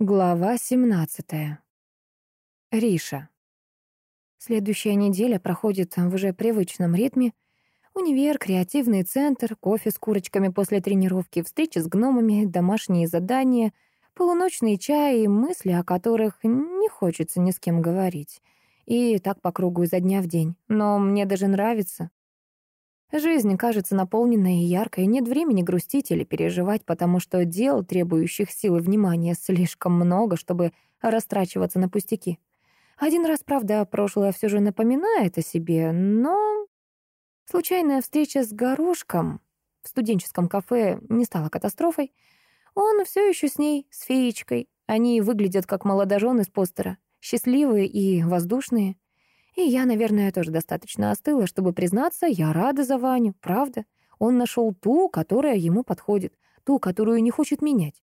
Глава 17. Риша. Следующая неделя проходит в уже привычном ритме. Универ, креативный центр, кофе с курочками после тренировки, встречи с гномами, домашние задания, полуночный чай и мысли, о которых не хочется ни с кем говорить. И так по кругу изо дня в день. Но мне даже нравится. Жизнь кажется наполненной и яркой, нет времени грустить или переживать, потому что дел, требующих силы внимания, слишком много, чтобы растрачиваться на пустяки. Один раз, правда, прошлое все же напоминает о себе, но... Случайная встреча с горошком в студенческом кафе не стала катастрофой. Он все еще с ней, с феечкой. Они выглядят как молодожены с постера, счастливые и воздушные. И я, наверное, тоже достаточно остыла, чтобы признаться, я рада за Ваню, правда. Он нашел ту, которая ему подходит, ту, которую не хочет менять.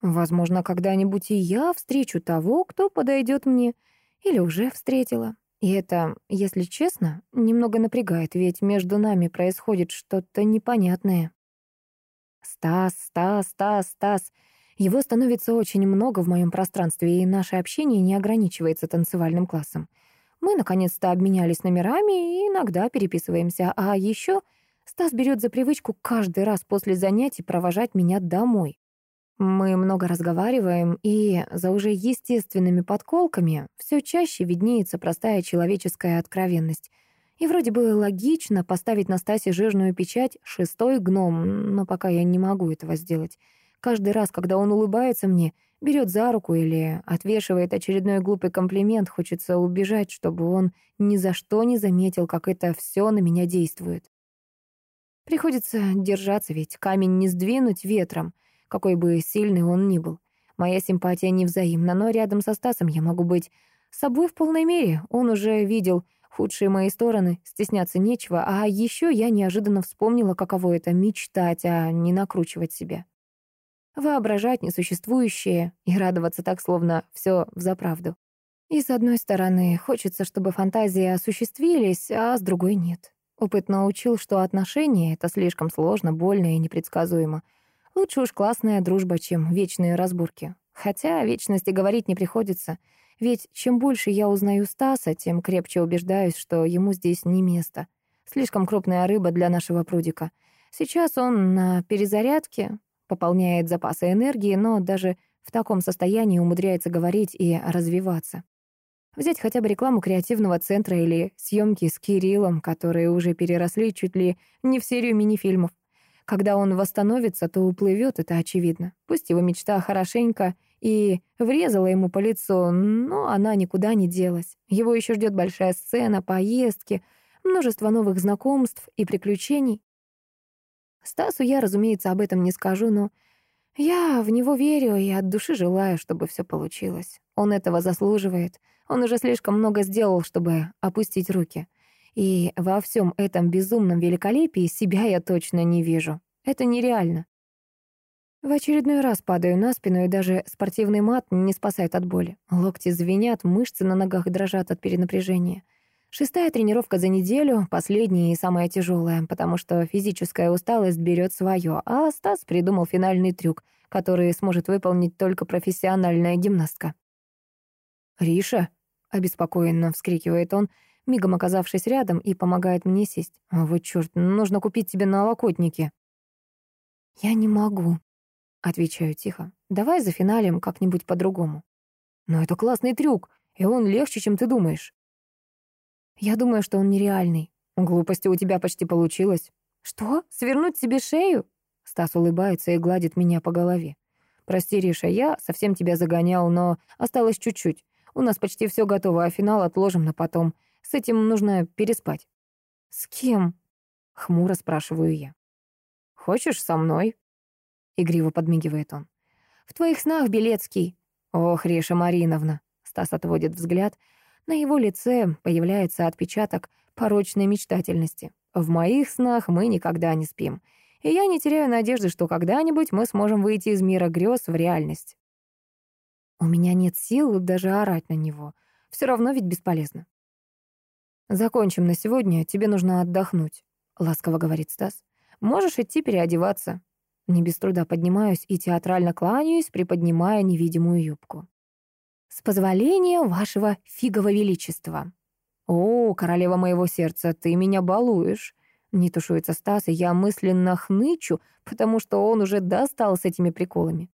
Возможно, когда-нибудь и я встречу того, кто подойдет мне, или уже встретила. И это, если честно, немного напрягает, ведь между нами происходит что-то непонятное. Стас, Стас, Стас, Стас. Его становится очень много в моем пространстве, и наше общение не ограничивается танцевальным классом. Мы наконец-то обменялись номерами и иногда переписываемся. А еще Стас берет за привычку каждый раз после занятий провожать меня домой. Мы много разговариваем, и за уже естественными подколками все чаще виднеется простая человеческая откровенность. И вроде бы логично поставить на Стасе жирную печать «шестой гном», но пока я не могу этого сделать. Каждый раз, когда он улыбается мне, берет за руку или отвешивает очередной глупый комплимент, хочется убежать, чтобы он ни за что не заметил, как это все на меня действует. Приходится держаться, ведь камень не сдвинуть ветром, какой бы сильный он ни был. Моя симпатия невзаимна, но рядом со Стасом я могу быть собой в полной мере. Он уже видел худшие мои стороны, стесняться нечего, а еще я неожиданно вспомнила, каково это — мечтать, а не накручивать себя воображать несуществующее и радоваться так, словно все взаправду. И с одной стороны, хочется, чтобы фантазии осуществились, а с другой нет. Опыт научил, что отношения — это слишком сложно, больно и непредсказуемо. Лучше уж классная дружба, чем вечные разборки. Хотя о вечности говорить не приходится, ведь чем больше я узнаю Стаса, тем крепче убеждаюсь, что ему здесь не место. Слишком крупная рыба для нашего прудика. Сейчас он на перезарядке, пополняет запасы энергии, но даже в таком состоянии умудряется говорить и развиваться. Взять хотя бы рекламу креативного центра или съемки с Кириллом, которые уже переросли чуть ли не в серию мини-фильмов. Когда он восстановится, то уплывет, это очевидно. Пусть его мечта хорошенько и врезала ему по лицу, но она никуда не делась. Его еще ждет большая сцена, поездки, множество новых знакомств и приключений. Стасу я, разумеется, об этом не скажу, но я в него верю и от души желаю, чтобы все получилось. Он этого заслуживает. Он уже слишком много сделал, чтобы опустить руки. И во всем этом безумном великолепии себя я точно не вижу. Это нереально. В очередной раз падаю на спину, и даже спортивный мат не спасает от боли. Локти звенят, мышцы на ногах дрожат от перенапряжения. Шестая тренировка за неделю, последняя и самая тяжелая, потому что физическая усталость берет свое, а Стас придумал финальный трюк, который сможет выполнить только профессиональная гимнастка. «Риша!» — обеспокоенно вскрикивает он, мигом оказавшись рядом и помогает мне сесть. «А «Вот чёрт, нужно купить тебе налокотники». «Я не могу», — отвечаю тихо. «Давай за финалем как-нибудь по-другому». «Но это классный трюк, и он легче, чем ты думаешь». Я думаю, что он нереальный. Глупости у тебя почти получилось. Что? Свернуть себе шею? Стас улыбается и гладит меня по голове. Прости, Риша, я совсем тебя загонял, но осталось чуть-чуть. У нас почти все готово, а финал отложим на потом. С этим нужно переспать. С кем? Хмуро спрашиваю я. Хочешь со мной? Игриво подмигивает он. В твоих снах, Белецкий. Ох, Риша Мариновна. Стас отводит взгляд, на его лице появляется отпечаток порочной мечтательности. В моих снах мы никогда не спим. И я не теряю надежды, что когда-нибудь мы сможем выйти из мира грез в реальность. У меня нет сил даже орать на него. Все равно ведь бесполезно. «Закончим на сегодня, тебе нужно отдохнуть», — ласково говорит Стас. «Можешь идти переодеваться». Не без труда поднимаюсь и театрально кланяюсь, приподнимая невидимую юбку. «С позволения вашего фигово величества». «О, королева моего сердца, ты меня балуешь!» Не тушуется Стас, и я мысленно хнычу, потому что он уже достал с этими приколами.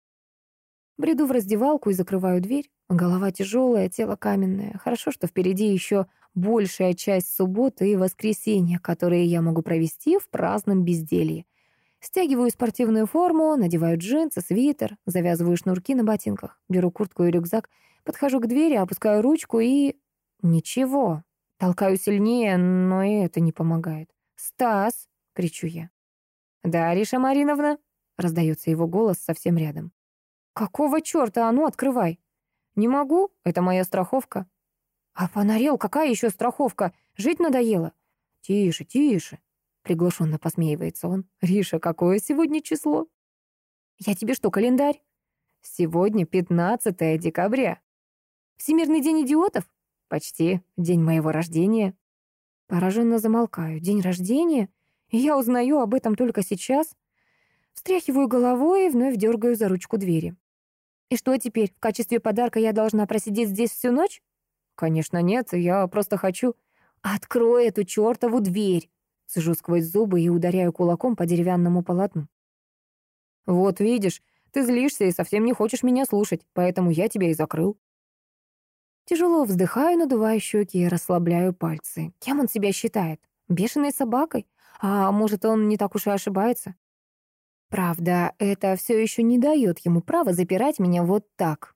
Бреду в раздевалку и закрываю дверь. Голова тяжелая, тело каменное. Хорошо, что впереди еще большая часть субботы и воскресенья, которые я могу провести в праздном безделье. Стягиваю спортивную форму, надеваю джинсы, свитер, завязываю шнурки на ботинках, беру куртку и рюкзак, подхожу к двери, опускаю ручку и... Ничего. Толкаю сильнее, но и это не помогает. «Стас!» — кричу я. «Да, Ариша Мариновна?» — раздается его голос совсем рядом. «Какого черта? А ну, открывай!» «Не могу, это моя страховка». «А понарел, какая еще страховка? Жить надоело?» «Тише, тише!» — приглушенно посмеивается он. «Риша, какое сегодня число?» «Я тебе что, календарь?» «Сегодня 15 декабря». «Всемирный день идиотов?» «Почти. День моего рождения». Пораженно замолкаю. День рождения? Я узнаю об этом только сейчас. Встряхиваю головой и вновь дергаю за ручку двери. И что теперь, в качестве подарка я должна просидеть здесь всю ночь? Конечно, нет, я просто хочу... Открой эту чертову дверь! Сижу сквозь зубы и ударяю кулаком по деревянному полотну. Вот видишь, ты злишься и совсем не хочешь меня слушать, поэтому я тебя и закрыл. Тяжело вздыхаю, надуваю щеки и расслабляю пальцы. Кем он себя считает? Бешеной собакой? А может, он не так уж и ошибается? Правда, это все еще не дает ему права запирать меня вот так.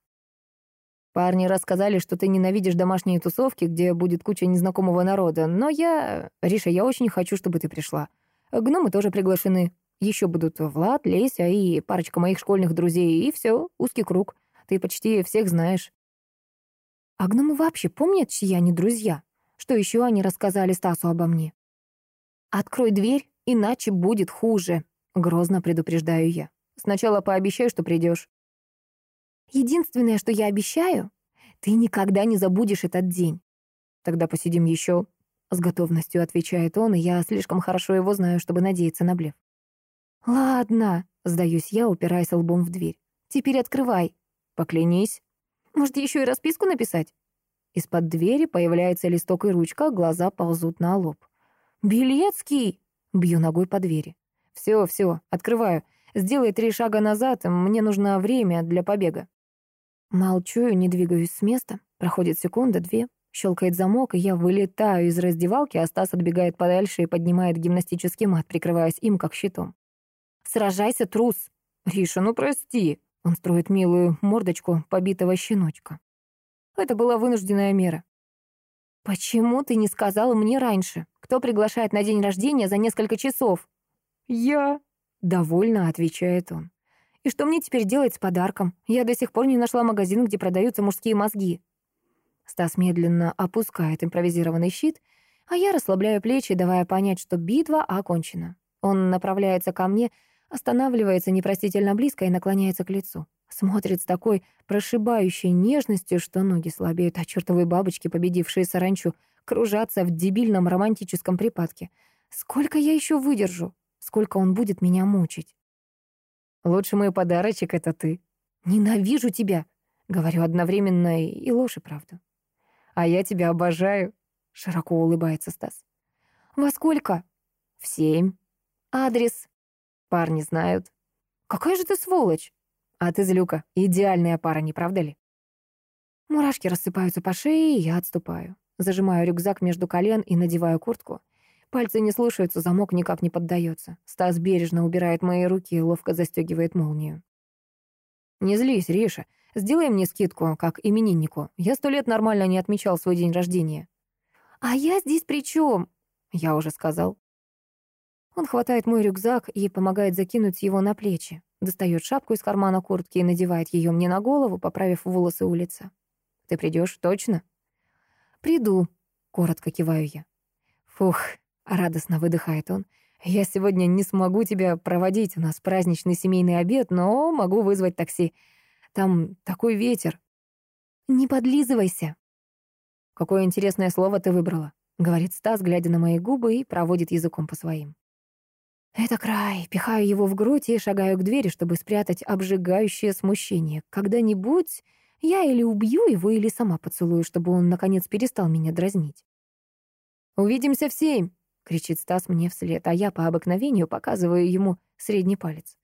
Парни рассказали, что ты ненавидишь домашние тусовки, где будет куча незнакомого народа, но я... Риша, я очень хочу, чтобы ты пришла. Гномы тоже приглашены. Еще будут Влад, Леся и парочка моих школьных друзей, и все, узкий круг. Ты почти всех знаешь. А гномы вообще помнят, чьи они друзья? Что еще они рассказали Стасу обо мне? «Открой дверь, иначе будет хуже», — грозно предупреждаю я. «Сначала пообещай, что придешь». «Единственное, что я обещаю, ты никогда не забудешь этот день». «Тогда посидим еще», — с готовностью отвечает он, и я слишком хорошо его знаю, чтобы надеяться на блеф. «Ладно», — сдаюсь я, упираясь лбом в дверь. «Теперь открывай». «Поклянись». Может, еще и расписку написать?» Из-под двери появляется листок и ручка, глаза ползут на лоб. «Белецкий!» — бью ногой по двери. «Все, все, открываю. Сделай три шага назад, мне нужно время для побега». Молчу и не двигаюсь с места. Проходит секунда, две. Щелкает замок, и я вылетаю из раздевалки, а Стас отбегает подальше и поднимает гимнастический мат, прикрываясь им как щитом. «Сражайся, трус!» «Риша, ну прости!» Он строит милую мордочку побитого щеночка. Это была вынужденная мера. «Почему ты не сказал мне раньше? Кто приглашает на день рождения за несколько часов?» «Я», — довольно отвечает он. «И что мне теперь делать с подарком? Я до сих пор не нашла магазин, где продаются мужские мозги». Стас медленно опускает импровизированный щит, а я расслабляю плечи, давая понять, что битва окончена. Он направляется ко мне, Останавливается непростительно близко и наклоняется к лицу. Смотрит с такой прошибающей нежностью, что ноги слабеют, а чертовые бабочки, победившие саранчу, кружатся в дебильном романтическом припадке. Сколько я еще выдержу? Сколько он будет меня мучить? Лучший мой подарочек — это ты. Ненавижу тебя, говорю одновременно и ложь, и правду. А я тебя обожаю, широко улыбается Стас. Во сколько? В семь. Адрес Парни знают. Какая же ты сволочь! А ты, злюка, идеальная пара, не правда ли? Мурашки рассыпаются по шее, и я отступаю. Зажимаю рюкзак между колен и надеваю куртку. Пальцы не слушаются, замок никак не поддается. Стас бережно убирает мои руки и ловко застегивает молнию. «Не злись, Риша. Сделай мне скидку, как имениннику. Я сто лет нормально не отмечал свой день рождения». «А я здесь при чем?» «Я уже сказал». Он хватает мой рюкзак и помогает закинуть его на плечи. Достает шапку из кармана куртки и надевает ее мне на голову, поправив волосы у лица. «Ты придешь, точно?» «Приду», — коротко киваю я. «Фух», — радостно выдыхает он. «Я сегодня не смогу тебя проводить, у нас праздничный семейный обед, но могу вызвать такси. Там такой ветер». «Не подлизывайся». «Какое интересное слово ты выбрала», — говорит Стас, глядя на мои губы и проводит языком по своим. Это край. Пихаю его в грудь и шагаю к двери, чтобы спрятать обжигающее смущение. Когда-нибудь я или убью его, или сама поцелую, чтобы он, наконец, перестал меня дразнить. «Увидимся в семь!» — кричит Стас мне вслед, а я по обыкновению показываю ему средний палец.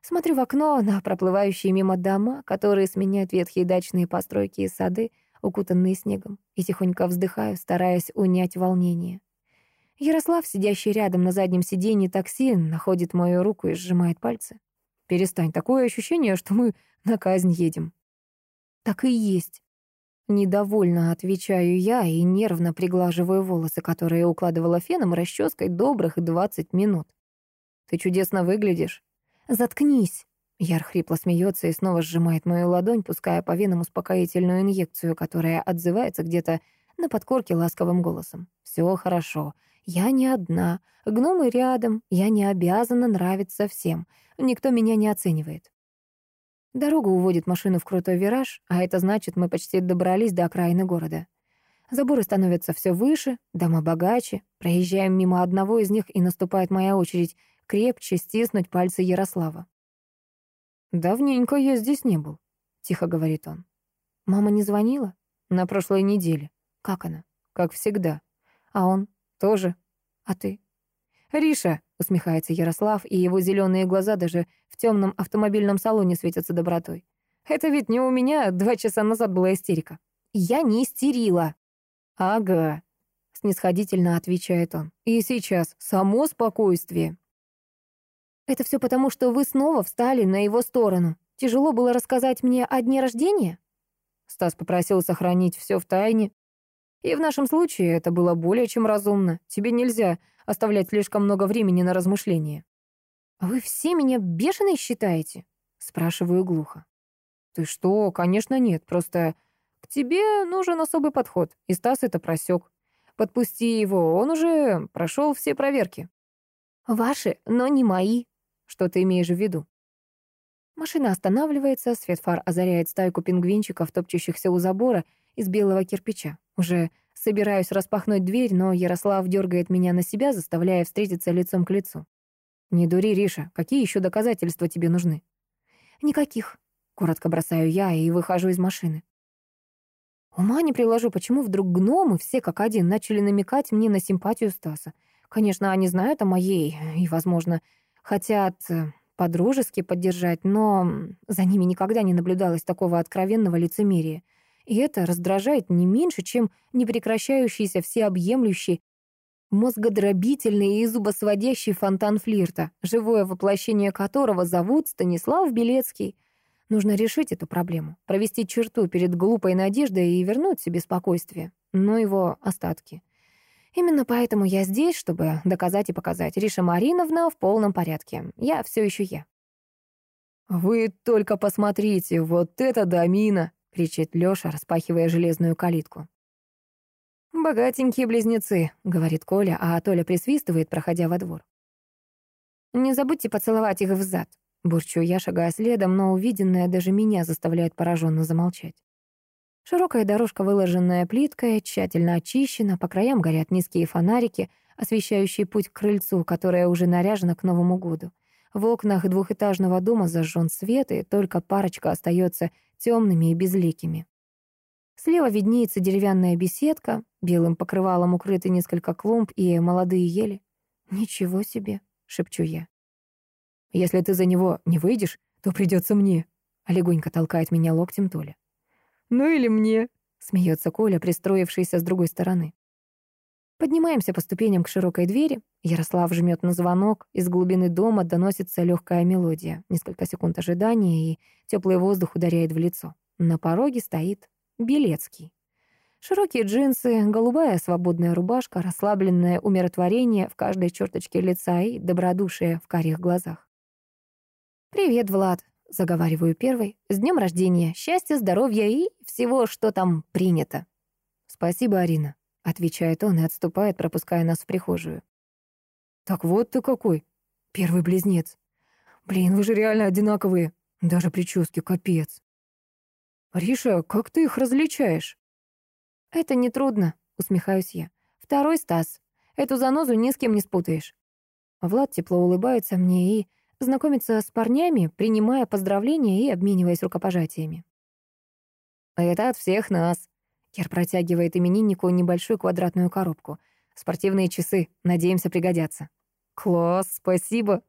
Смотрю в окно на проплывающие мимо дома, которые сменяют ветхие дачные постройки и сады, укутанные снегом, и тихонько вздыхаю, стараясь унять волнение. Ярослав, сидящий рядом на заднем сиденье такси, находит мою руку и сжимает пальцы. «Перестань, такое ощущение, что мы на казнь едем». «Так и есть». Недовольно отвечаю я и нервно приглаживаю волосы, которые укладывала феном и расческой добрых двадцать минут. «Ты чудесно выглядишь». «Заткнись!» Яр хрипло смеется и снова сжимает мою ладонь, пуская по венам успокоительную инъекцию, которая отзывается где-то на подкорке ласковым голосом. «Все хорошо. Я не одна. Гномы рядом. Я не обязана нравиться всем. Никто меня не оценивает». Дорога уводит машину в крутой вираж, а это значит, мы почти добрались до окраины города. Заборы становятся все выше, дома богаче. Проезжаем мимо одного из них, и наступает моя очередь крепче стиснуть пальцы Ярослава. «Давненько я здесь не был», — тихо говорит он. «Мама не звонила? На прошлой неделе. Как она? Как всегда. А он тоже. А ты?» «Риша», — усмехается Ярослав, и его зеленые глаза даже в темном автомобильном салоне светятся добротой. «Это ведь не у меня два часа назад была истерика». «Я не истерила». «Ага», — снисходительно отвечает он. «И сейчас само спокойствие». Это все потому, что вы снова встали на его сторону. Тяжело было рассказать мне о дне рождения? Стас попросил сохранить все в тайне. И в нашем случае это было более чем разумно. Тебе нельзя оставлять слишком много времени на размышления. «А вы все меня бешеной считаете?» Спрашиваю глухо. «Ты что? Конечно, нет. Просто к тебе нужен особый подход, и Стас это просек. Подпусти его, он уже прошел все проверки». «Ваши, но не мои», что ты имеешь в виду? Машина останавливается, свет фар озаряет стайку пингвинчиков, топчущихся у забора из белого кирпича. Уже собираюсь распахнуть дверь, но Ярослав дергает меня на себя, заставляя встретиться лицом к лицу. «Не дури, Риша, какие еще доказательства тебе нужны?» «Никаких», — коротко бросаю я и выхожу из машины. Ума не приложу, почему вдруг гномы все как один начали намекать мне на симпатию Стаса. Конечно, они знают о моей и, возможно, Хотят э, подружески поддержать, но за ними никогда не наблюдалось такого откровенного лицемерия. И это раздражает не меньше, чем непрекращающийся всеобъемлющий, мозгодробительный и зубосводящий фонтан флирта, живое воплощение которого зовут Станислав Белецкий. Нужно решить эту проблему, провести черту перед глупой надеждой и вернуть себе спокойствие, но его остатки. Именно поэтому я здесь, чтобы доказать и показать. Риша Мариновна в полном порядке. Я все еще я. «Вы только посмотрите, вот это домина!» — кричит Лёша, распахивая железную калитку. «Богатенькие близнецы», — говорит Коля, а Толя присвистывает, проходя во двор. «Не забудьте поцеловать их в зад», — бурчу я, шагая следом, но увиденное даже меня заставляет пораженно замолчать. Широкая дорожка, выложенная плиткой, тщательно очищена, по краям горят низкие фонарики, освещающие путь к крыльцу, которое уже наряжено к Новому году. В окнах двухэтажного дома зажжен свет, и только парочка остается темными и безликими. Слева виднеется деревянная беседка, белым покрывалом укрыты несколько клумб и молодые ели. «Ничего себе!» — шепчу я. «Если ты за него не выйдешь, то придется мне», — легонько толкает меня локтем Толя. «Ну или мне», — смеется Коля, пристроившийся с другой стороны. Поднимаемся по ступеням к широкой двери. Ярослав жмет на звонок. Из глубины дома доносится легкая мелодия. Несколько секунд ожидания, и теплый воздух ударяет в лицо. На пороге стоит Белецкий. Широкие джинсы, голубая свободная рубашка, расслабленное умиротворение в каждой черточке лица и добродушие в карих глазах. «Привет, Влад», заговариваю первой. «С днем рождения! Счастья, здоровья и всего, что там принято!» «Спасибо, Арина», — отвечает он и отступает, пропуская нас в прихожую. «Так вот ты какой! Первый близнец! Блин, вы же реально одинаковые! Даже прически капец!» «Риша, как ты их различаешь?» «Это нетрудно», — усмехаюсь я. «Второй Стас. Эту занозу ни с кем не спутаешь». Влад тепло улыбается мне и знакомится с парнями, принимая поздравления и обмениваясь рукопожатиями. «Это от всех нас», — Кер протягивает имениннику небольшую квадратную коробку. «Спортивные часы, надеемся, пригодятся». «Класс, спасибо»,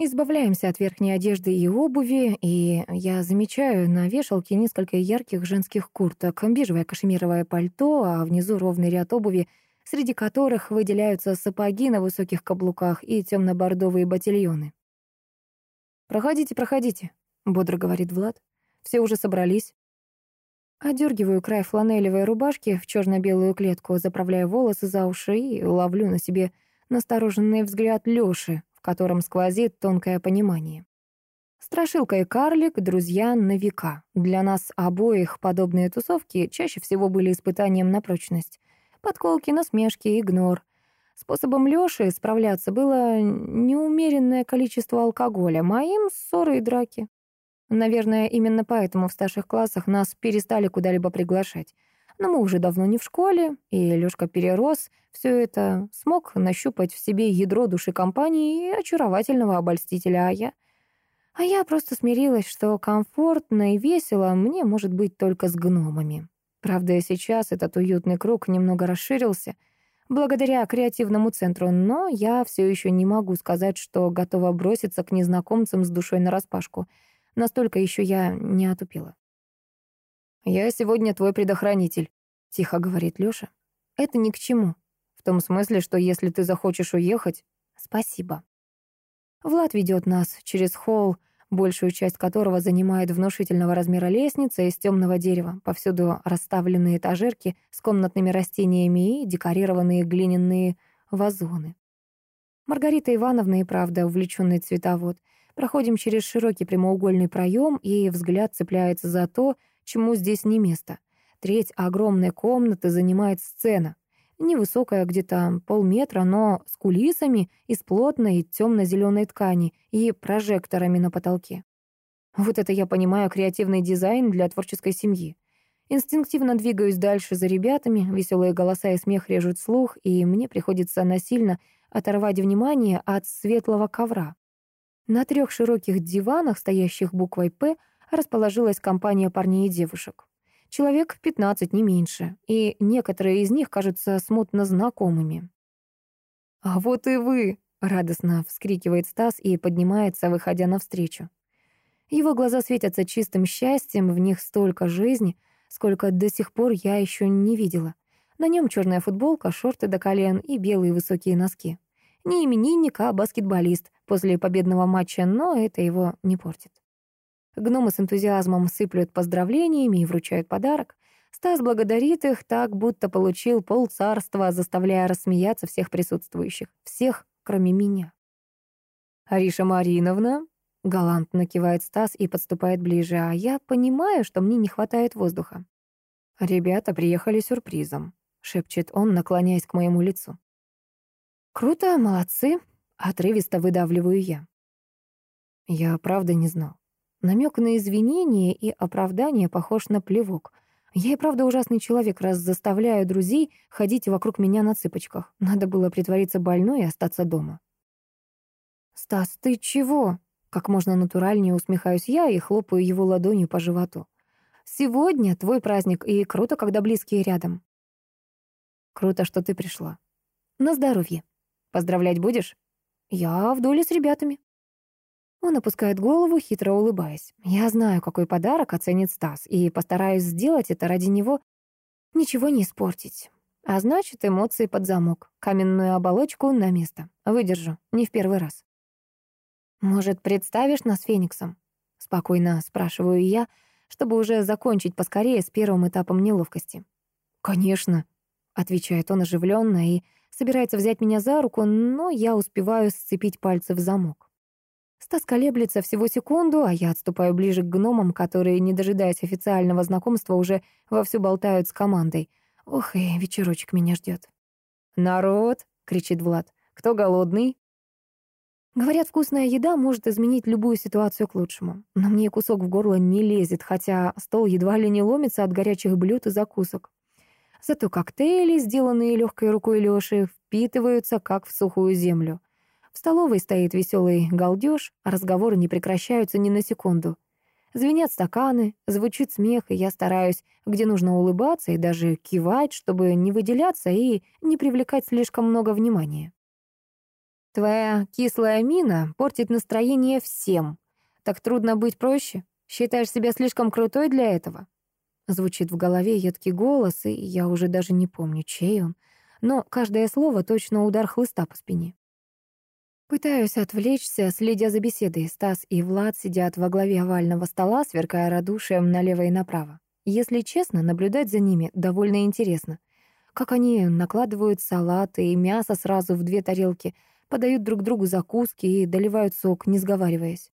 Избавляемся от верхней одежды и обуви, и я замечаю на вешалке несколько ярких женских курток, бежевое кашемировое пальто, а внизу ровный ряд обуви, среди которых выделяются сапоги на высоких каблуках и темно-бордовые ботильоны. «Проходите, проходите», — бодро говорит Влад. «Все уже собрались». Одергиваю край фланелевой рубашки в черно-белую клетку, заправляю волосы за уши и ловлю на себе настороженный взгляд Лёши, котором сквозит тонкое понимание. Страшилка и карлик — друзья на века. Для нас обоих подобные тусовки чаще всего были испытанием на прочность. Подколки, насмешки, игнор. Способом Лёши справляться было неумеренное количество алкоголя, моим — ссоры и драки. Наверное, именно поэтому в старших классах нас перестали куда-либо приглашать. Но мы уже давно не в школе, и Лёшка перерос все это, смог нащупать в себе ядро души компании и очаровательного обольстителя, а я... А я просто смирилась, что комфортно и весело мне может быть только с гномами. Правда, сейчас этот уютный круг немного расширился благодаря креативному центру, но я все еще не могу сказать, что готова броситься к незнакомцам с душой нараспашку. Настолько еще я не отупила. «Я сегодня твой предохранитель», — тихо говорит Лёша. «Это ни к чему. В том смысле, что если ты захочешь уехать...» «Спасибо». Влад ведет нас через холл, большую часть которого занимает внушительного размера лестница из темного дерева, повсюду расставленные этажерки с комнатными растениями и декорированные глиняные вазоны. Маргарита Ивановна и правда увлеченный цветовод. Проходим через широкий прямоугольный проем, и взгляд цепляется за то, чему здесь не место. Треть огромной комнаты занимает сцена. Невысокая, где-то полметра, но с кулисами из плотной темно-зеленой ткани и прожекторами на потолке. Вот это я понимаю креативный дизайн для творческой семьи. Инстинктивно двигаюсь дальше за ребятами, веселые голоса и смех режут слух, и мне приходится насильно оторвать внимание от светлого ковра. На трех широких диванах, стоящих буквой «П», расположилась компания парней и девушек. Человек 15, не меньше, и некоторые из них кажутся смутно знакомыми. «А вот и вы!» — радостно вскрикивает Стас и поднимается, выходя навстречу. Его глаза светятся чистым счастьем, в них столько жизни, сколько до сих пор я еще не видела. На нем черная футболка, шорты до колен и белые высокие носки. Не именинник, а баскетболист после победного матча, но это его не портит. Гномы с энтузиазмом сыплют поздравлениями и вручают подарок. Стас благодарит их так, будто получил полцарства, заставляя рассмеяться всех присутствующих. Всех, кроме меня. «Ариша Мариновна?» — галантно кивает Стас и подступает ближе, а я понимаю, что мне не хватает воздуха. «Ребята приехали сюрпризом», — шепчет он, наклоняясь к моему лицу. «Круто, молодцы», — отрывисто выдавливаю я. Я правда не знал. Намек на извинение и оправдание похож на плевок. Я и правда ужасный человек, раз заставляю друзей ходить вокруг меня на цыпочках. Надо было притвориться больной и остаться дома. «Стас, ты чего?» Как можно натуральнее усмехаюсь я и хлопаю его ладонью по животу. «Сегодня твой праздник, и круто, когда близкие рядом». «Круто, что ты пришла». «На здоровье. Поздравлять будешь?» «Я в доле с ребятами». Он опускает голову, хитро улыбаясь. Я знаю, какой подарок оценит Стас, и постараюсь сделать это ради него, ничего не испортить. А значит, эмоции под замок, каменную оболочку на место. Выдержу, не в первый раз. «Может, представишь нас Фениксом?» Спокойно спрашиваю я, чтобы уже закончить поскорее с первым этапом неловкости. «Конечно», — отвечает он оживленно и собирается взять меня за руку, но я успеваю сцепить пальцы в замок. Стас колеблется всего секунду, а я отступаю ближе к гномам, которые, не дожидаясь официального знакомства, уже вовсю болтают с командой. Ох, и вечерочек меня ждет. «Народ!» — кричит Влад. «Кто голодный?» Говорят, вкусная еда может изменить любую ситуацию к лучшему. Но мне кусок в горло не лезет, хотя стол едва ли не ломится от горячих блюд и закусок. Зато коктейли, сделанные легкой рукой Лёши, впитываются, как в сухую землю. В столовой стоит веселый галдеж, а разговоры не прекращаются ни на секунду. Звенят стаканы, звучит смех, и я стараюсь, где нужно улыбаться и даже кивать, чтобы не выделяться и не привлекать слишком много внимания. Твоя кислая мина портит настроение всем. Так трудно быть проще. Считаешь себя слишком крутой для этого? Звучит в голове едкий голос, и я уже даже не помню, чей он. Но каждое слово точно удар хлыста по спине. Пытаюсь отвлечься, следя за беседой. Стас и Влад сидят во главе овального стола, сверкая радушием налево и направо. Если честно, наблюдать за ними довольно интересно. Как они накладывают салаты и мясо сразу в две тарелки, подают друг другу закуски и доливают сок, не сговариваясь.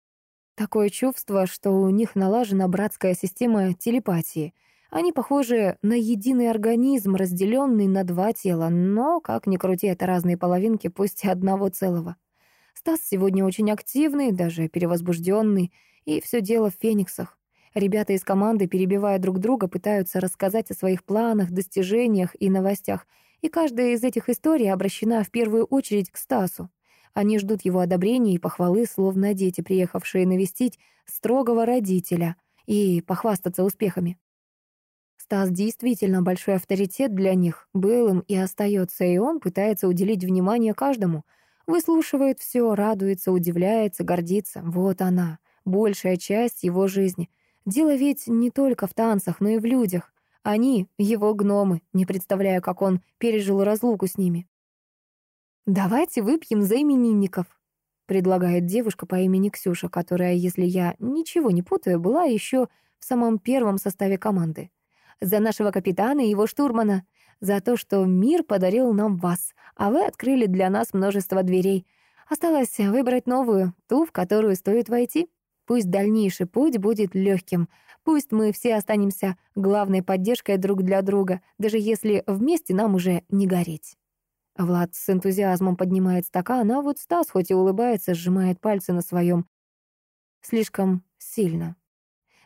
Такое чувство, что у них налажена братская система телепатии. Они похожи на единый организм, разделенный на два тела, но, как ни крути, это разные половинки, пусть одного целого. Стас сегодня очень активный, даже перевозбужденный, и все дело в фениксах. Ребята из команды, перебивая друг друга, пытаются рассказать о своих планах, достижениях и новостях, и каждая из этих историй обращена в первую очередь к Стасу. Они ждут его одобрения и похвалы, словно дети, приехавшие навестить строгого родителя и похвастаться успехами. Стас действительно большой авторитет для них, был им и остается, и он пытается уделить внимание каждому — Выслушивает все, радуется, удивляется, гордится. Вот она, большая часть его жизни. Дело ведь не только в танцах, но и в людях. Они — его гномы, не представляю, как он пережил разлуку с ними. «Давайте выпьем за именинников», — предлагает девушка по имени Ксюша, которая, если я ничего не путаю, была еще в самом первом составе команды. «За нашего капитана и его штурмана за то, что мир подарил нам вас, а вы открыли для нас множество дверей. Осталось выбрать новую, ту, в которую стоит войти. Пусть дальнейший путь будет легким, пусть мы все останемся главной поддержкой друг для друга, даже если вместе нам уже не гореть. Влад с энтузиазмом поднимает стакан, а вот Стас, хоть и улыбается, сжимает пальцы на своем слишком сильно.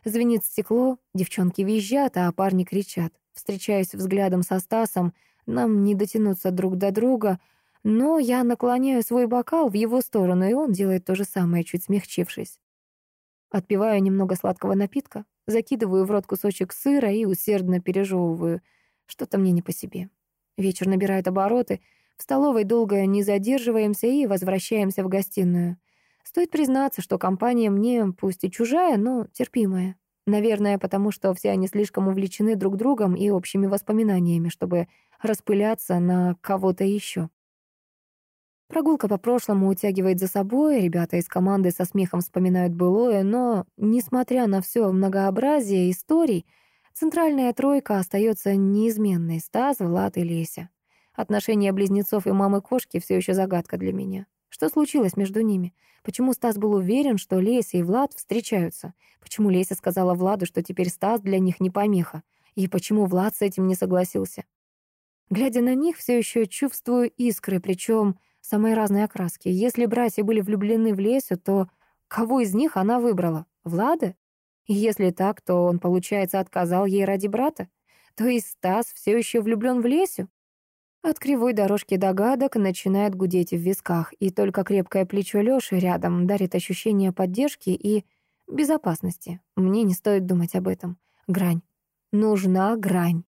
Звенит стекло, девчонки визжат, а парни кричат. Встречаюсь взглядом со Стасом, нам не дотянуться друг до друга, но я наклоняю свой бокал в его сторону, и он делает то же самое, чуть смягчившись. Отпиваю немного сладкого напитка, закидываю в рот кусочек сыра и усердно пережевываю. Что-то мне не по себе. Вечер набирает обороты. В столовой долго не задерживаемся и возвращаемся в гостиную. Стоит признаться, что компания мне, пусть и чужая, но терпимая. Наверное, потому что все они слишком увлечены друг другом и общими воспоминаниями, чтобы распыляться на кого-то еще. Прогулка по прошлому утягивает за собой, ребята из команды со смехом вспоминают былое, но, несмотря на все многообразие историй, центральная тройка остается неизменной — Стас, Влад и Леся. Отношения близнецов и мамы-кошки все еще загадка для меня. Что случилось между ними? Почему Стас был уверен, что Леся и Влад встречаются? Почему Леся сказала Владу, что теперь Стас для них не помеха? И почему Влад с этим не согласился? Глядя на них, все еще чувствую искры, причем самые разные окраски. Если братья были влюблены в Лесю, то кого из них она выбрала? Влада? И если так, то он, получается, отказал ей ради брата? То есть Стас все еще влюблен в Лесю? От кривой дорожки догадок начинает гудеть в висках, и только крепкое плечо Лёши рядом дарит ощущение поддержки и безопасности. Мне не стоит думать об этом. Грань. Нужна грань.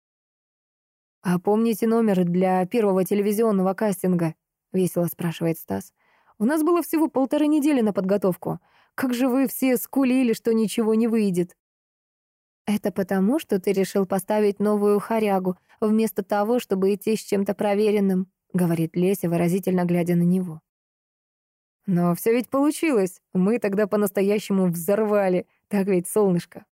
«А помните номер для первого телевизионного кастинга?» — весело спрашивает Стас. «У нас было всего полторы недели на подготовку. Как же вы все скулили, что ничего не выйдет?» «Это потому, что ты решил поставить новую хорягу, вместо того, чтобы идти с чем-то проверенным», — говорит Леся, выразительно глядя на него. «Но все ведь получилось. Мы тогда по-настоящему взорвали. Так ведь, солнышко?»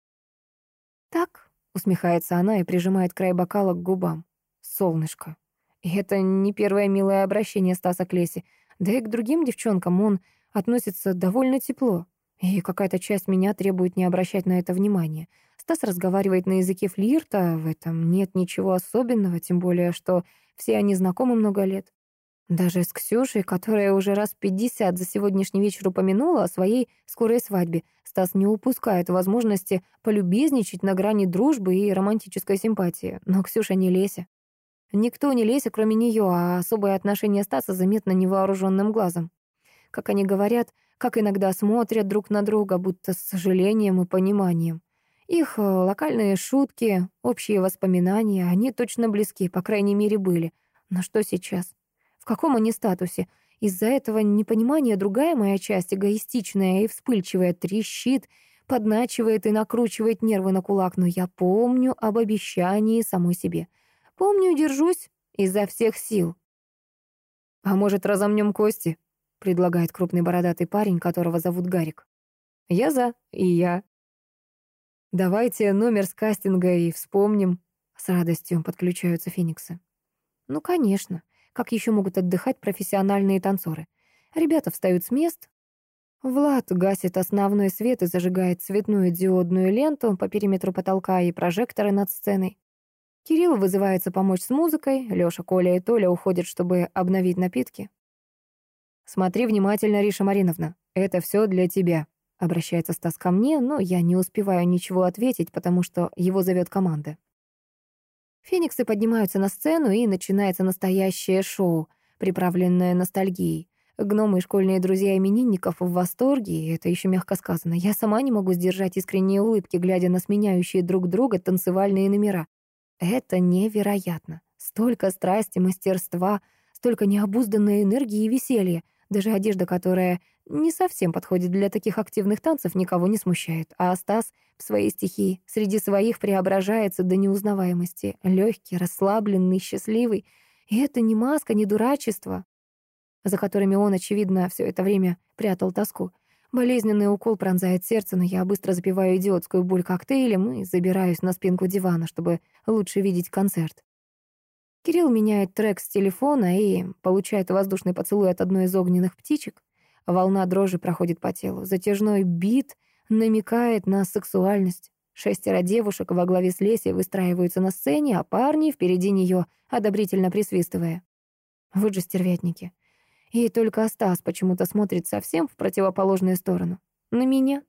«Так», — усмехается она и прижимает край бокала к губам. «Солнышко». И это не первое милое обращение Стаса к Лесе. Да и к другим девчонкам он относится довольно тепло. И какая-то часть меня требует не обращать на это внимания. Стас разговаривает на языке флирта, в этом нет ничего особенного, тем более, что все они знакомы много лет. Даже с Ксюшей, которая уже раз пятьдесят за сегодняшний вечер упомянула о своей скорой свадьбе, Стас не упускает возможности полюбезничать на грани дружбы и романтической симпатии. Но Ксюша не Леся. Никто не Леся, кроме нее, а особое отношение Стаса заметно невооруженным глазом. как они говорят, как иногда смотрят друг на друга, будто с сожалением и пониманием. Их э, локальные шутки, общие воспоминания, они точно близки, по крайней мере, были. Но что сейчас? В каком они статусе? Из-за этого непонимания другая моя часть, эгоистичная и вспыльчивая, трещит, подначивает и накручивает нервы на кулак, но я помню об обещании самой себе. Помню, держусь изо всех сил. «А может, разомнем кости?» — предлагает крупный бородатый парень, которого зовут Гарик. «Я за, и я». «Давайте номер с кастинга и вспомним». С радостью подключаются фениксы. «Ну, конечно. Как еще могут отдыхать профессиональные танцоры? Ребята встают с мест. Влад гасит основной свет и зажигает цветную диодную ленту по периметру потолка и прожекторы над сценой. Кирилл вызывается помочь с музыкой, Лёша, Коля и Толя уходят, чтобы обновить напитки. «Смотри внимательно, Риша Мариновна, это все для тебя», — обращается Стас ко мне, но я не успеваю ничего ответить, потому что его зовет команда. Фениксы поднимаются на сцену, и начинается настоящее шоу, приправленное ностальгией. Гномы и школьные друзья именинников в восторге, и это еще мягко сказано. Я сама не могу сдержать искренние улыбки, глядя на сменяющие друг друга танцевальные номера. Это невероятно. Столько страсти, мастерства, столько необузданной энергии и веселья. Даже одежда, которая не совсем подходит для таких активных танцев, никого не смущает. А Стас в своей стихии среди своих преображается до неузнаваемости. Легкий, расслабленный, счастливый. И это не маска, не дурачество, за которыми он, очевидно, все это время прятал тоску. Болезненный укол пронзает сердце, но я быстро запиваю идиотскую боль коктейлем и забираюсь на спинку дивана, чтобы лучше видеть концерт. Кирилл меняет трек с телефона и получает воздушный поцелуй от одной из огненных птичек. Волна дрожи проходит по телу. Затяжной бит намекает на сексуальность. Шестеро девушек во главе с Лесей выстраиваются на сцене, а парни впереди нее, одобрительно присвистывая. Вот же стервятники. И только Астас почему-то смотрит совсем в противоположную сторону. На меня.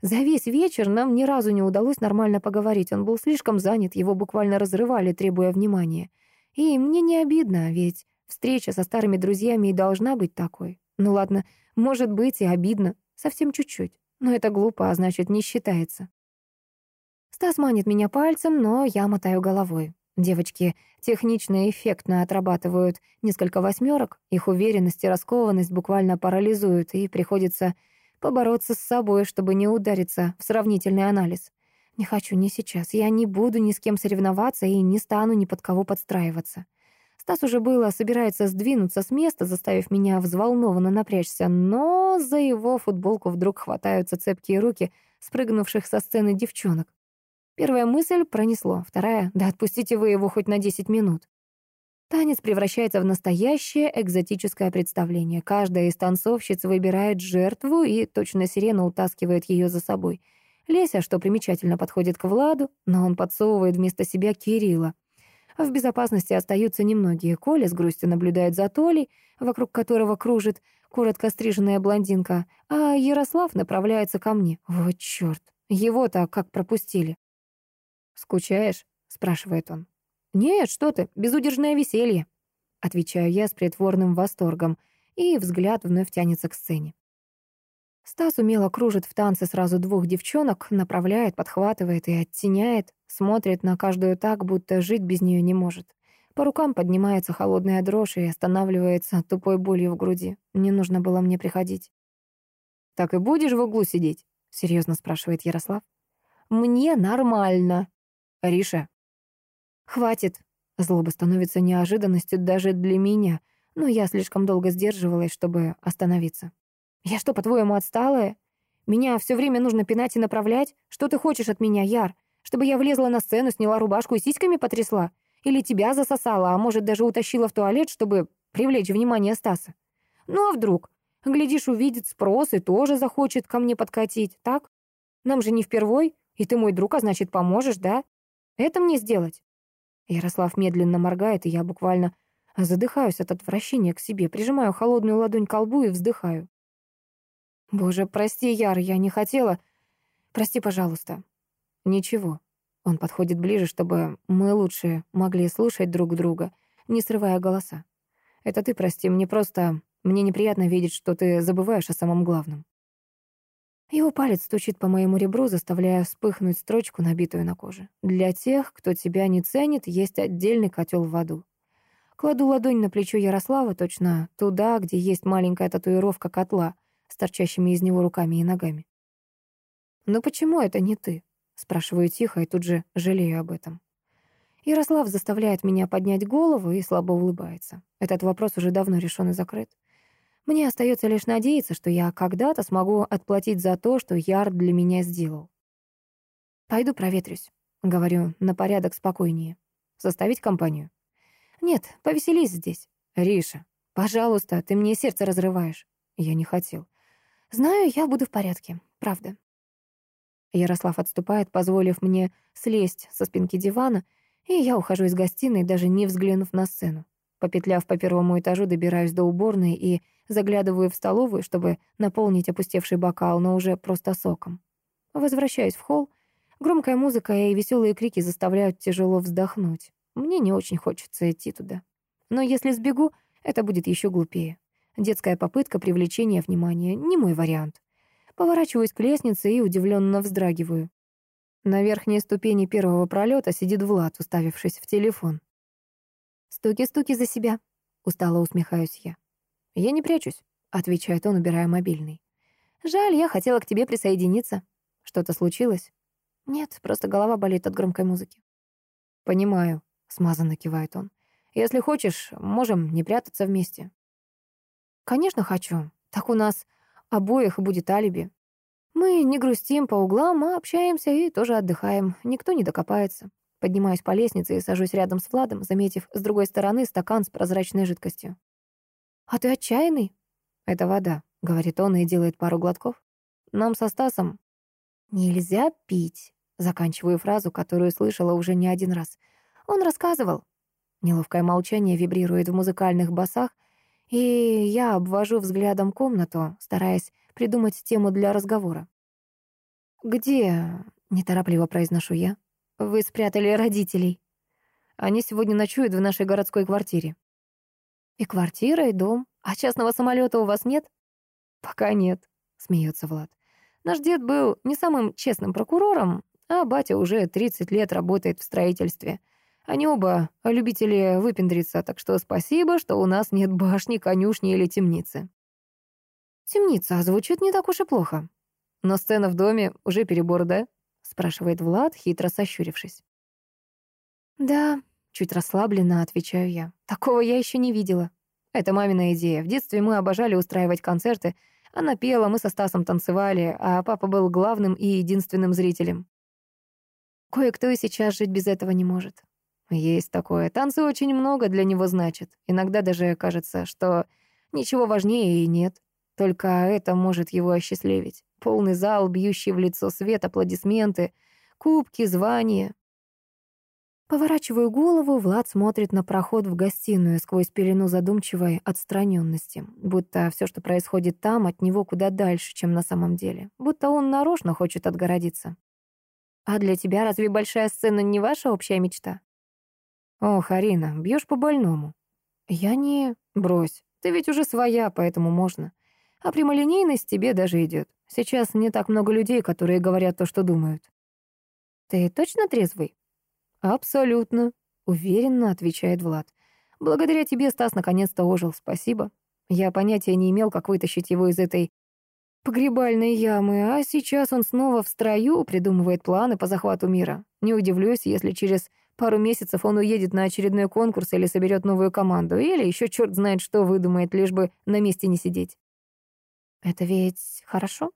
За весь вечер нам ни разу не удалось нормально поговорить. Он был слишком занят, его буквально разрывали, требуя внимания. И мне не обидно, ведь встреча со старыми друзьями и должна быть такой. Ну ладно, может быть и обидно. Совсем чуть-чуть. Но это глупо, а значит, не считается. Стас манит меня пальцем, но я мотаю головой. Девочки технично и эффектно отрабатывают несколько восьмерок, их уверенность и раскованность буквально парализуют, и приходится побороться с собой, чтобы не удариться в сравнительный анализ. Не хочу ни сейчас, я не буду ни с кем соревноваться и не стану ни под кого подстраиваться. Стас уже было собирается сдвинуться с места, заставив меня взволнованно напрячься, но за его футболку вдруг хватаются цепкие руки спрыгнувших со сцены девчонок. Первая мысль пронесло, вторая — да отпустите вы его хоть на 10 минут. Танец превращается в настоящее экзотическое представление. Каждая из танцовщиц выбирает жертву и точно сирена утаскивает ее за собой. Леся, что примечательно, подходит к Владу, но он подсовывает вместо себя Кирилла. В безопасности остаются немногие. Коля с грустью наблюдает за Толей, вокруг которого кружит коротко стриженная блондинка, а Ярослав направляется ко мне. Вот чёрт, его-то как пропустили. «Скучаешь?» — спрашивает он. «Нет, что ты, безудержное веселье», — отвечаю я с притворным восторгом, и взгляд вновь тянется к сцене. Стас умело кружит в танце сразу двух девчонок, направляет, подхватывает и оттеняет, смотрит на каждую так, будто жить без нее не может. По рукам поднимается холодная дрожь и останавливается тупой болью в груди. Не нужно было мне приходить. «Так и будешь в углу сидеть?» — серьезно спрашивает Ярослав. «Мне нормально», «Риша». «Хватит». Злоба становится неожиданностью даже для меня, но я слишком долго сдерживалась, чтобы остановиться. «Я что, по-твоему, отсталая? Меня все время нужно пинать и направлять? Что ты хочешь от меня, Яр? Чтобы я влезла на сцену, сняла рубашку и сиськами потрясла? Или тебя засосала, а может, даже утащила в туалет, чтобы привлечь внимание Стаса? Ну а вдруг? Глядишь, увидит спрос и тоже захочет ко мне подкатить, так? Нам же не впервой, и ты мой друг, а значит, поможешь, да? Это мне сделать?» Ярослав медленно моргает, и я буквально задыхаюсь от отвращения к себе, прижимаю холодную ладонь к лбу и вздыхаю. «Боже, прости, Яр, я не хотела. Прости, пожалуйста». «Ничего». Он подходит ближе, чтобы мы лучше могли слушать друг друга, не срывая голоса. «Это ты прости, мне просто Мне неприятно видеть, что ты забываешь о самом главном». Его палец стучит по моему ребру, заставляя вспыхнуть строчку, набитую на коже. «Для тех, кто тебя не ценит, есть отдельный котел в аду». Кладу ладонь на плечо Ярослава, точно туда, где есть маленькая татуировка котла с торчащими из него руками и ногами. «Но почему это не ты?» — спрашиваю тихо и тут же жалею об этом. Ярослав заставляет меня поднять голову и слабо улыбается. Этот вопрос уже давно решен и закрыт. Мне остается лишь надеяться, что я когда-то смогу отплатить за то, что Яр для меня сделал. «Пойду проветрюсь», — говорю, на порядок спокойнее. «Составить компанию?» «Нет, повеселись здесь. Риша, пожалуйста, ты мне сердце разрываешь». Я не хотел. «Знаю, я буду в порядке, правда». Ярослав отступает, позволив мне слезть со спинки дивана, и я ухожу из гостиной, даже не взглянув на сцену. Попетляв по первому этажу, добираюсь до уборной и заглядываю в столовую, чтобы наполнить опустевший бокал, но уже просто соком. Возвращаюсь в холл. Громкая музыка и веселые крики заставляют тяжело вздохнуть. Мне не очень хочется идти туда. Но если сбегу, это будет еще глупее. Детская попытка привлечения внимания — не мой вариант. Поворачиваюсь к лестнице и удивленно вздрагиваю. На верхней ступени первого пролета сидит Влад, уставившись в телефон. «Стуки-стуки за себя», — устало усмехаюсь я. «Я не прячусь», — отвечает он, убирая мобильный. «Жаль, я хотела к тебе присоединиться. Что-то случилось?» «Нет, просто голова болит от громкой музыки». «Понимаю», смазанно кивает он. Если хочешь, можем не прятаться вместе. Конечно, хочу. Так у нас обоих будет алиби. Мы не грустим по углам, а общаемся и тоже отдыхаем. Никто не докопается. Поднимаюсь по лестнице и сажусь рядом с Владом, заметив с другой стороны стакан с прозрачной жидкостью. «А ты отчаянный?» «Это вода», — говорит он и делает пару глотков. «Нам со Стасом...» «Нельзя пить», — заканчиваю фразу, которую слышала уже не один раз — он рассказывал. Неловкое молчание вибрирует в музыкальных басах, и я обвожу взглядом комнату, стараясь придумать тему для разговора. «Где?» — неторопливо произношу я. «Вы спрятали родителей. Они сегодня ночуют в нашей городской квартире». «И квартира, и дом. А частного самолета у вас нет?» «Пока нет», — смеется Влад. «Наш дед был не самым честным прокурором, а батя уже 30 лет работает в строительстве. Они оба любители выпендриться, так что спасибо, что у нас нет башни, конюшни или темницы. Темница звучит не так уж и плохо. Но сцена в доме уже перебор, да? Спрашивает Влад, хитро сощурившись. Да, чуть расслабленно отвечаю я. Такого я еще не видела. Это мамина идея. В детстве мы обожали устраивать концерты. Она пела, мы со Стасом танцевали, а папа был главным и единственным зрителем. Кое-кто и сейчас жить без этого не может. Есть такое. Танцы очень много для него значат. Иногда даже кажется, что ничего важнее и нет. Только это может его осчастливить. Полный зал, бьющий в лицо свет, аплодисменты, кубки, звания. Поворачиваю голову, Влад смотрит на проход в гостиную сквозь пелену задумчивой отстраненности, будто все, что происходит там, от него куда дальше, чем на самом деле, будто он нарочно хочет отгородиться. «А для тебя разве большая сцена не ваша общая мечта?» «Ох, Арина, бьешь по больному». «Я не...» «Брось, ты ведь уже своя, поэтому можно. А прямолинейность тебе даже идет. Сейчас не так много людей, которые говорят то, что думают». «Ты точно трезвый?» «Абсолютно», — уверенно отвечает Влад. «Благодаря тебе Стас наконец-то ожил, спасибо. Я понятия не имел, как вытащить его из этой погребальной ямы, а сейчас он снова в строю придумывает планы по захвату мира. Не удивлюсь, если через Пару месяцев он уедет на очередной конкурс или соберет новую команду, или еще черт знает что выдумает, лишь бы на месте не сидеть. «Это ведь хорошо?»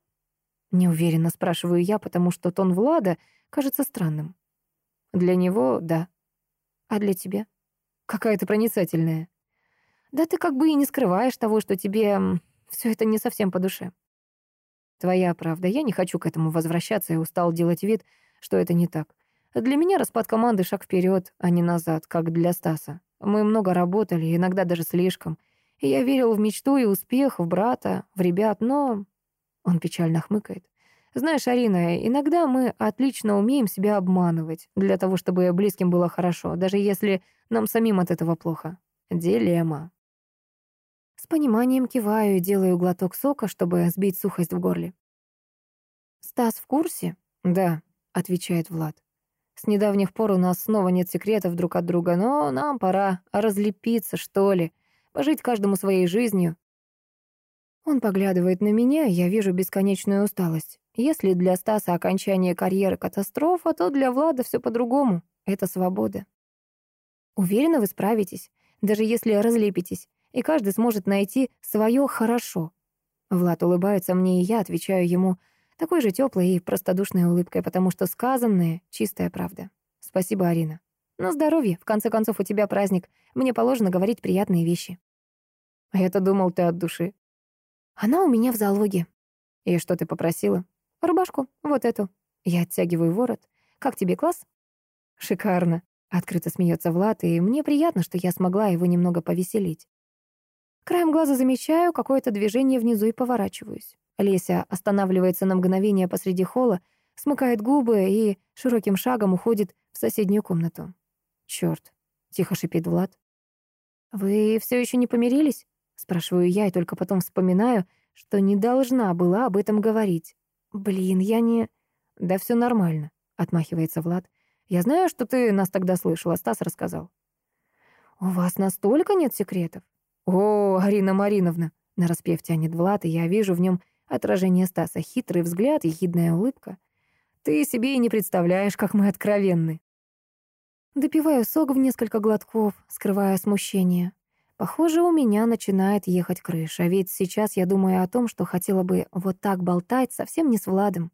Неуверенно спрашиваю я, потому что тон Влада кажется странным. Для него — да. А для тебя? Какая ты проницательная. Да ты как бы и не скрываешь того, что тебе все это не совсем по душе. Твоя правда, я не хочу к этому возвращаться и устал делать вид, что это не так. Для меня распад команды шаг вперед, а не назад, как для Стаса. Мы много работали, иногда даже слишком. И я верил в мечту и успех, в брата, в ребят, но... Он печально хмыкает. Знаешь, Арина, иногда мы отлично умеем себя обманывать для того, чтобы близким было хорошо, даже если нам самим от этого плохо. Дилемма. С пониманием киваю и делаю глоток сока, чтобы сбить сухость в горле. «Стас в курсе?» «Да», — отвечает Влад. «С недавних пор у нас снова нет секретов друг от друга, но нам пора разлепиться, что ли, пожить каждому своей жизнью». Он поглядывает на меня, я вижу бесконечную усталость. Если для Стаса окончание карьеры катастрофа, то для Влада все по-другому. Это свобода. Уверена, вы справитесь, даже если разлепитесь, и каждый сможет найти свое хорошо. Влад улыбается мне, и я отвечаю ему такой же теплой и простодушной улыбкой, потому что сказанное — чистая правда. Спасибо, Арина. На здоровье, в конце концов, у тебя праздник. Мне положено говорить приятные вещи. А я-то думал, ты от души. Она у меня в залоге. И что ты попросила? Рубашку, вот эту. Я оттягиваю ворот. Как тебе класс? Шикарно. Открыто смеется Влад, и мне приятно, что я смогла его немного повеселить. Краем глаза замечаю какое-то движение внизу и поворачиваюсь. Леся останавливается на мгновение посреди холла, смыкает губы и широким шагом уходит в соседнюю комнату. Черт, тихо шипит Влад. «Вы все еще не помирились?» Спрашиваю я и только потом вспоминаю, что не должна была об этом говорить. Блин, я не... Да все нормально, отмахивается Влад. Я знаю, что ты нас тогда слышала, Стас рассказал. У вас настолько нет секретов? О, Арина Мариновна, нараспев тянет Влад, и я вижу в нем отражение Стаса, хитрый взгляд, ехидная улыбка. Ты себе и не представляешь, как мы откровенны. Допиваю сок в несколько глотков, скрывая смущение. Похоже, у меня начинает ехать крыша, ведь сейчас я думаю о том, что хотела бы вот так болтать совсем не с Владом.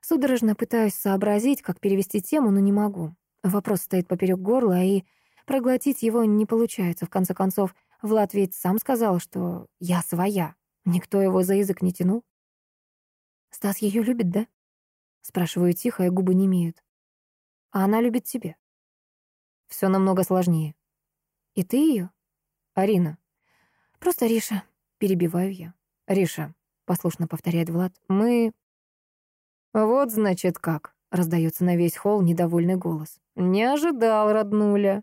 Судорожно пытаюсь сообразить, как перевести тему, но не могу. Вопрос стоит поперек горла, и проглотить его не получается. В конце концов, Влад ведь сам сказал, что я своя. Никто его за язык не тянул. «Стас ее любит, да?» Спрашиваю тихо, и губы не имеют. «А она любит тебя?» Все намного сложнее. «И ты ее? «Арина». «Просто Риша», — перебиваю я. «Риша», — послушно повторяет Влад, — «мы «Вот, значит, как», — раздается на весь холл недовольный голос. «Не ожидал, роднуля».